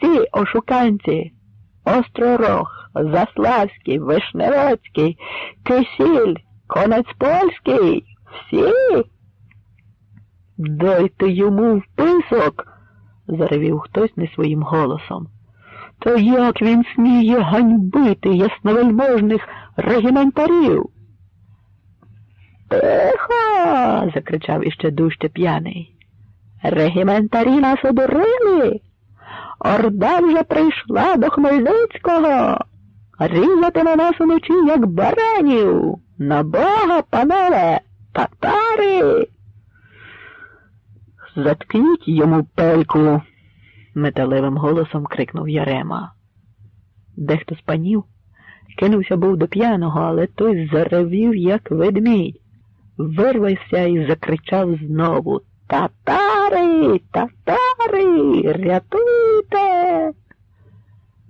всі ошуканці, Остророг, Заславський, Вишневецький, Кисіль, Конець Польський, всі. Дайте йому вписок, заревів хтось не своїм голосом. То як він сміє ганьбити ясновельможних регіментарів? Тихо. закричав іще дужче п'яний. Регіментарі нас одурили. Орда вже прийшла до Хмельницького. Різатиме нас уночі, як баранів. На бога, панове, татари. Заткніть йому пельку, металевим голосом крикнув Ярема. Дехто з панів кинувся був до п'яного, але той заревів, як ведмідь, вирвався і закричав знову Татари, татари, рятуйте.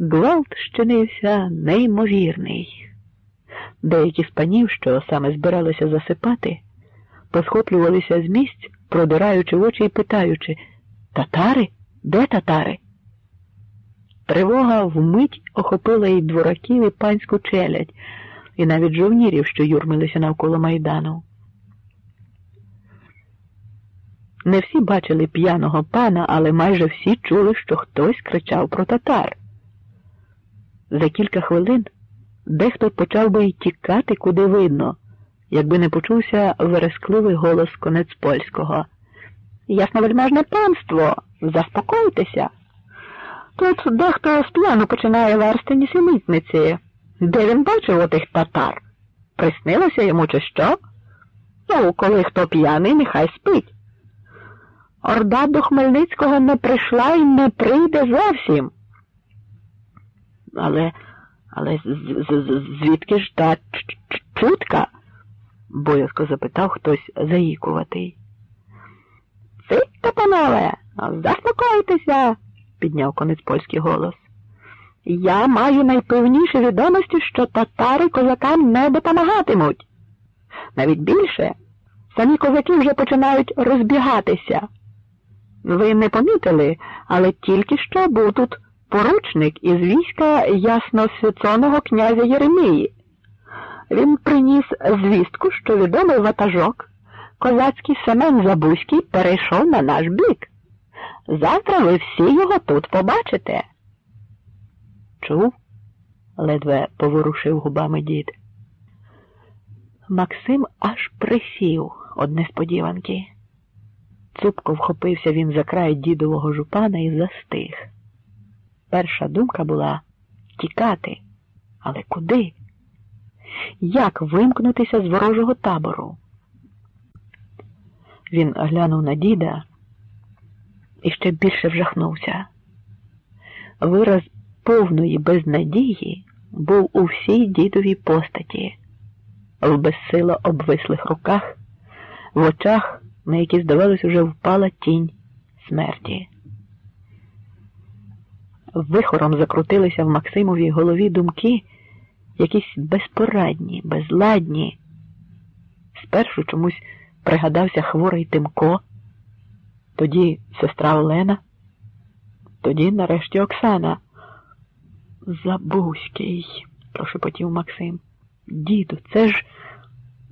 Гвалт щинився неймовірний. Деякі з панів, що саме збиралися засипати, посхоплювалися з місць, продираючи очі і питаючи Татари? Де татари? Тривога вмить охопила і двораків, і панську челядь, і навіть жовнірів, що юрмилися навколо майдану. Не всі бачили п'яного пана, але майже всі чули, що хтось кричав про татар. За кілька хвилин дехто почав би й тікати, куди видно, якби не почувся верескливий голос конець польського. Ясновельможне панство, заспокойтеся. Тут дехто з п'яну починає версти нісенітниці. Де він бачив отих татар? Приснилося йому, чи що? Ну, коли хто п'яний, нехай спить. Орда до Хмельницького не прийшла і не прийде зовсім. Але але з, з, звідки ж та чутка? боязко запитав хтось заїкуватий. Сидьте, панове, заспокойтеся, підняв конець польський голос. Я маю найпевніші відомості, що татари козакам не допомагатимуть. Навіть більше, самі козаки вже починають розбігатися. Ви не помітили, але тільки що був тут поручник із війська ясносвіцоного князя Єремії. Він приніс звістку, що відомий ватажок, козацький Семен Забузький, перейшов на наш бік. Завтра ви всі його тут побачите. Чув? ледве поворушив губами дід. Максим аж присів од несподіванки. Цупко вхопився він за край дідового жупана і застиг. Перша думка була тікати. Але куди? Як вимкнутися з ворожого табору? Він глянув на діда і ще більше вжахнувся. Вираз повної безнадії був у всій дідовій постаті, в безсило обвислих руках, в очах на які, здавалось, уже впала тінь смерті. Вихором закрутилися в Максимовій голові думки, якісь безпорадні, безладні. Спершу чомусь пригадався хворий Тимко, тоді сестра Олена, тоді нарешті Оксана. Забузький, прошепотів Максим. Діду, це ж,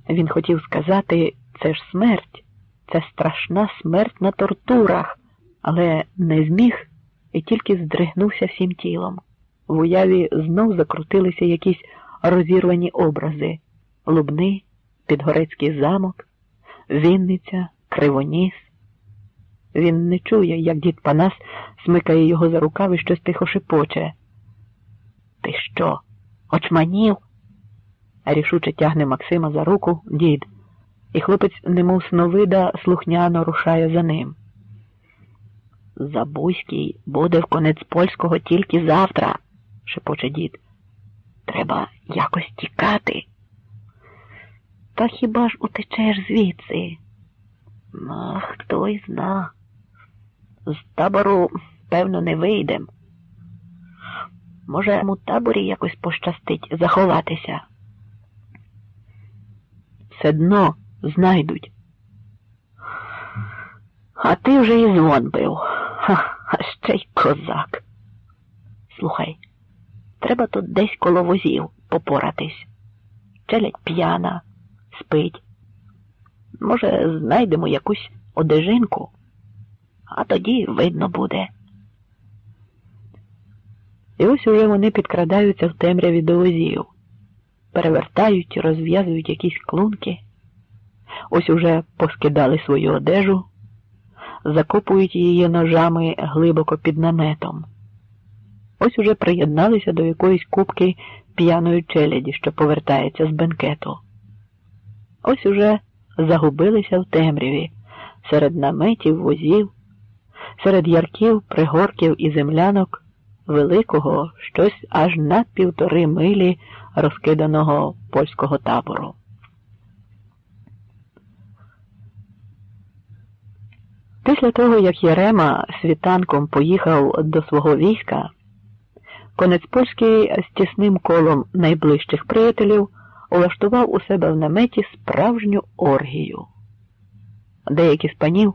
він хотів сказати, це ж смерть це страшна смерть на тортурах, але не зміг і тільки здригнувся всім тілом. В уяві знов закрутилися якісь розірвані образи Лубни, Підгорецький замок, Вінниця, Кривоніс. Він не чує, як дід Панас смикає його за рукав і щось тихо шепоче. Ти що, очманів? рішуче тягне Максима за руку дід і хлопець, немов сновида, слухняно рушає за ним. Забузький буде в конець польського тільки завтра, шепоче дід. Треба якось тікати. Та хіба ж утечеш звідси? Ах, хто й зна. З табору, певно, не вийдем. Може, у таборі якось пощастить заховатися. Все дно знайдуть. А ти вже і звон бив, Ха, а ще й козак. Слухай, треба тут десь коло возів попоратись. Челядь п'яна, спить. Може, знайдемо якусь одежинку, а тоді видно буде. І ось уже вони підкрадаються в темряві до возів, перевертають, розв'язують якісь клунки, ось уже поскидали свою одежу, закопують її ножами глибоко під наметом. Ось уже приєдналися до якоїсь кубки п'яної челяді, що повертається з бенкету. Ось уже загубилися в темряві серед наметів, возів, серед ярків, пригорків і землянок великого щось аж на півтори милі розкиданого польського табору. Після того, як Єрема світанком поїхав до свого війська, конець польський з тісним колом найближчих приятелів улаштував у себе в наметі справжню оргію. Деякі з панів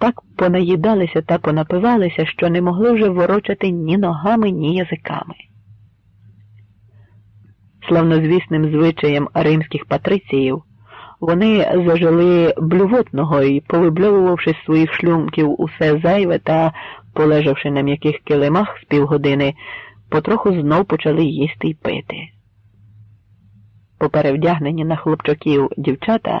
так понаїдалися та понапивалися, що не могли вже ворочати ні ногами, ні язиками. Славнозвісним звичаєм римських патриціїв вони зажили блювотного і, повибльовувавши з своїх шлюмків усе зайве та, полежавши на м'яких килимах з півгодини, потроху знов почали їсти й пити. Поперевдягнені на хлопчаків дівчата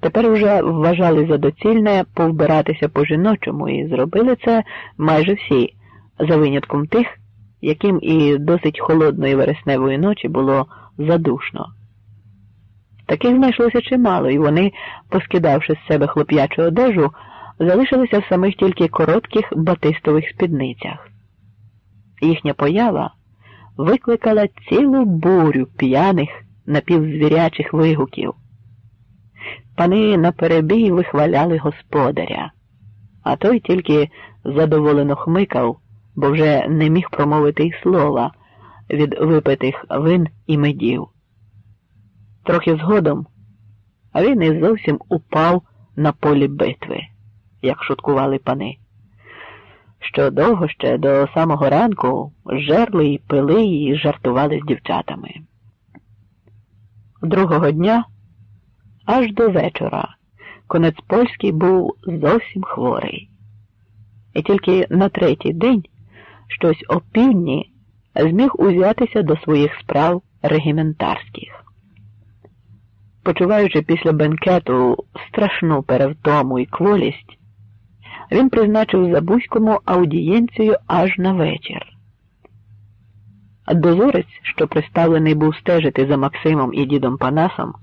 тепер уже вважали за доцільне повбиратися по жіночому і зробили це майже всі, за винятком тих, яким і досить холодної вересневої ночі було задушно. Таких знайшлося чимало, і вони, поскидавши з себе хлоп'ячу одежу, залишилися в самих тільки коротких батистових спідницях. Їхня поява викликала цілу бурю п'яних напівзвірячих вигуків. Пани наперебій вихваляли господаря, а той тільки задоволено хмикав, бо вже не міг промовити й слова від випитих вин і медів. Трохи згодом, а він і зовсім упав на полі битви, як шуткували пани. Що довго ще до самого ранку жерли й пили і жартували з дівчатами. Другого дня аж до вечора конець польський був зовсім хворий. І тільки на третій день щось опівдні зміг узятися до своїх справ регіментарських. Почуваючи після бенкету страшну перевтому і кволість, він призначив Забузькому аудієнцію аж на вечір. Дозорець, що приставлений був стежити за Максимом і дідом Панасом,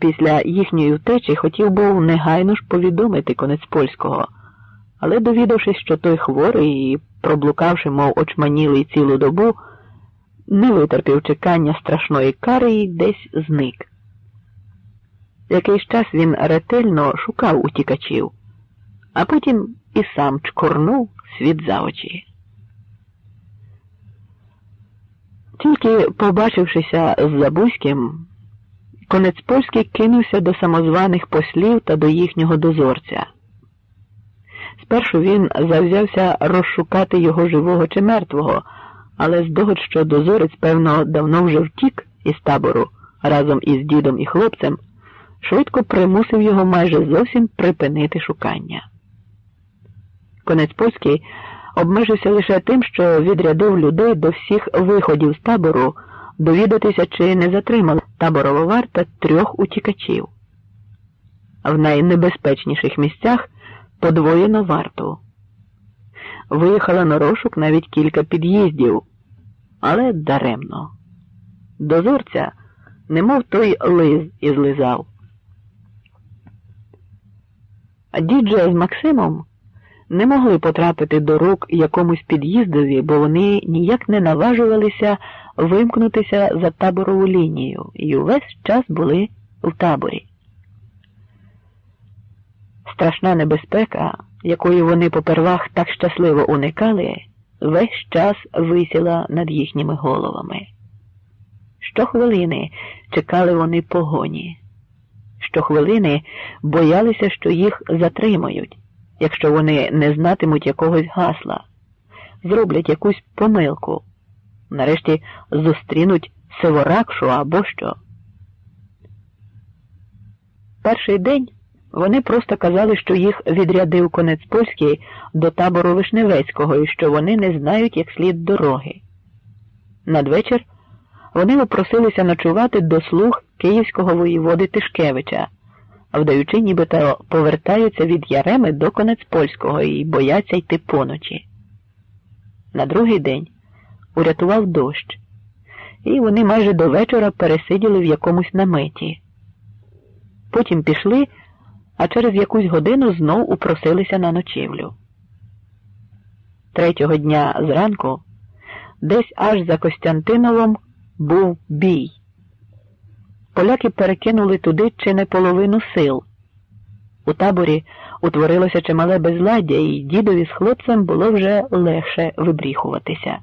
після їхньої втечі хотів був негайно ж повідомити конець польського, але, довідавшись, що той хворий і проблукавши, мов очманілий цілу добу, не витерпів чекання страшної кари і десь зник. Якийсь час він ретельно шукав утікачів, а потім і сам чкорнув світ за очі. Тільки, побачившися з Забузьким, конець польський кинувся до самозваних послів та до їхнього дозорця. Спершу він завзявся розшукати його живого чи мертвого, але здогад, що дозорець, певно, давно вже втік із табору разом із дідом і хлопцем, швидко примусив його майже зовсім припинити шукання. Конець польський обмежився лише тим, що відрядив людей до всіх виходів з табору довідатися, чи не затримала таборова варта трьох утікачів. В найнебезпечніших місцях подвоєно варту. Виїхала на розшук навіть кілька під'їздів, але даремно. Дозорця, немов той лиз ізлизав. Діджа з Максимом не могли потрапити до рук якомусь під'їздові, бо вони ніяк не наважувалися вимкнутися за таборову лінію і увесь час були в таборі. Страшна небезпека, якої вони попервах так щасливо уникали, весь час висіла над їхніми головами. Щохвилини чекали вони погоні, щохвилини боялися, що їх затримають якщо вони не знатимуть якогось гасла, зроблять якусь помилку. Нарешті зустрінуть Севоракшу або що. Перший день вони просто казали, що їх відрядив конець польський до табору Вишневецького і що вони не знають як слід дороги. Надвечір вони попросилися ночувати до слуг київського воєводи Тишкевича, вдаючи, нібито повертаються від Яреми до конець польського і бояться йти поночі. На другий день урятував дощ, і вони майже до вечора пересиділи в якомусь наметі. Потім пішли, а через якусь годину знов упросилися на ночівлю. Третього дня зранку десь аж за Костянтиновом був бій. Поляки перекинули туди чи не половину сил. У таборі утворилося чимале безладдя, і дідові з хлопцем було вже легше вибріхуватися.